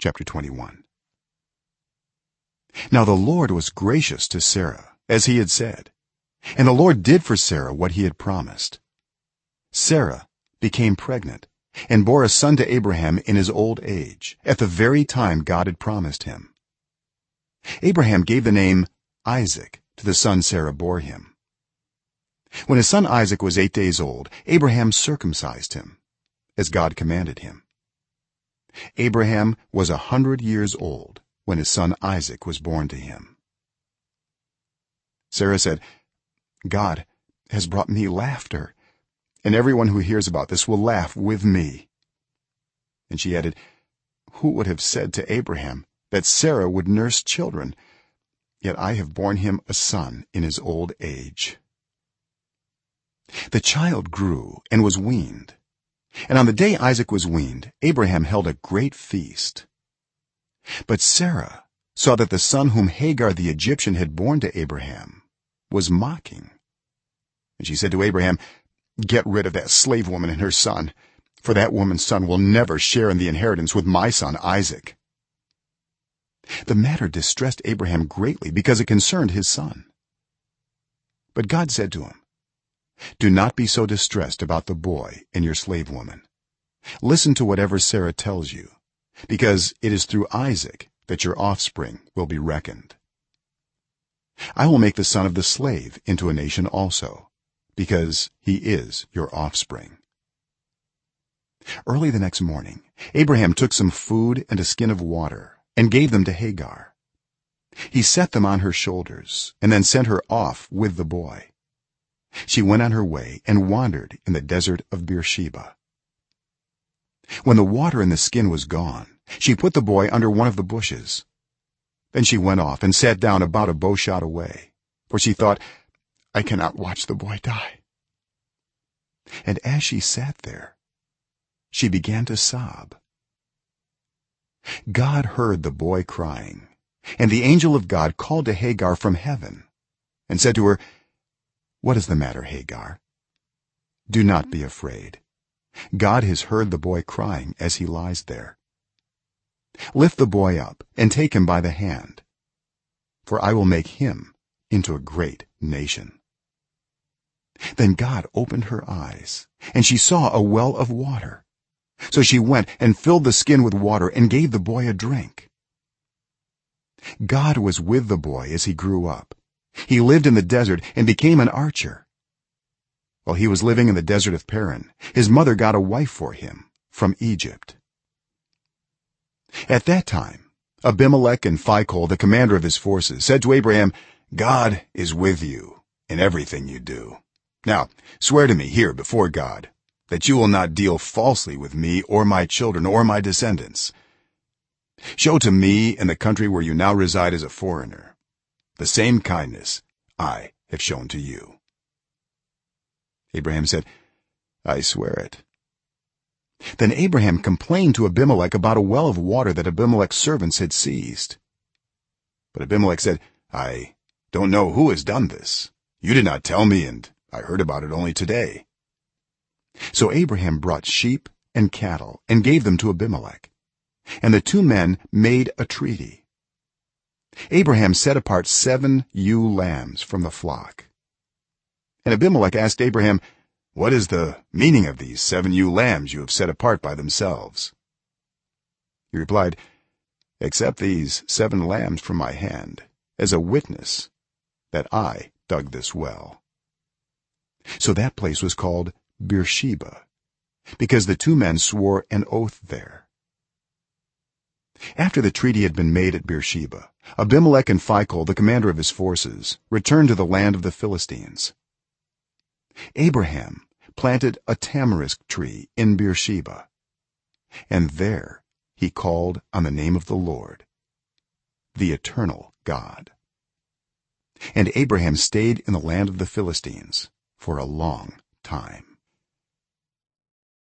chapter 21 now the lord was gracious to sarah as he had said and the lord did for sarah what he had promised. Sarah became pregnant and bore a son to abraham in his old age at the very time god had promised him. Abraham gave the name isaac to the son sarah bore him. When his son isaac was 8 days old abraham circumcised him as god commanded him abraham was a 100 years old when his son isaac was born to him. Sarah said god has brought me laughter and everyone who hears about this will laugh with me. And she added who would have said to abraham that sarah would nurse children? Yet i have borne him a son in his old age. The child grew and was weaned and on the day isaac was weaned abraham held a great feast. But sarah saw that the son whom hagar the egyptian had borne to abraham was mocking. And she said to abraham get rid of that slave woman and her son for that woman's son will never share in the inheritance with my son isaac. The matter distressed abraham greatly because it concerned his son. But god said to him do not be so distressed about the boy and your slave woman. Listen to whatever sarah tells you because it is through isaac that your offspring will be reckoned. I will make the son of the slave into a nation also because he is your offspring. Early the next morning abraham took some food and a skin of water and gave them to hagar. He set them on her shoulders and then sent her off with the boy she went on her way and wandered in the desert of beersheba. When the water in the skin was gone she put the boy under one of the bushes. Then she went off and sat down about a bow shot away for she thought i cannot watch the boy die. And as she sat there she began to sob. God heard the boy crying and the angel of god called to hagar from heaven and said to her what is the matter hagar? Do not be mm-hmm. afraid. God has heard the boy crying as he lies there. Lift the boy up and take him by the hand for i will make him into a great nation. Then god opened her eyes and she saw a well of water. So she went and filled the skin with water and gave the boy a drink. God was with the boy as he grew up he lived in the desert and became an archer. While he was living in the desert of paran his mother got a wife for him from egypt. At that time abimelech and phicol the commander of his forces said to abraham god is with you in everything you do. Now swear to me here before god that you will not deal falsely with me or my children or my descendants. Show to me in the country where you now reside as a foreigner the same kindness i have shown to you. Abraham said i swear it. Then abraham complained to abimelech about a well of water that abimelech's servants had seized. But abimelech said i don't know who has done this. You did not tell me and i heard about it only today. So abraham brought sheep and cattle and gave them to abimelech. And the two men made a treaty abraham set apart 7 ewe lambs from the flock. And abimelech asked abraham what is the meaning of these 7 ewe lambs you have set apart by themselves? He replied accept these 7 lambs from my hand as a witness that i dug this well. So that place was called beersheba because the two men swore an oath there. After the treaty had been made at beersheba abimelech and phicol the commander of his forces returned to the land of the philistines. Abraham planted a tamarisk tree in beersheba and there he called on the name of the lord the eternal god. And abraham stayed in the land of the philistines for a long time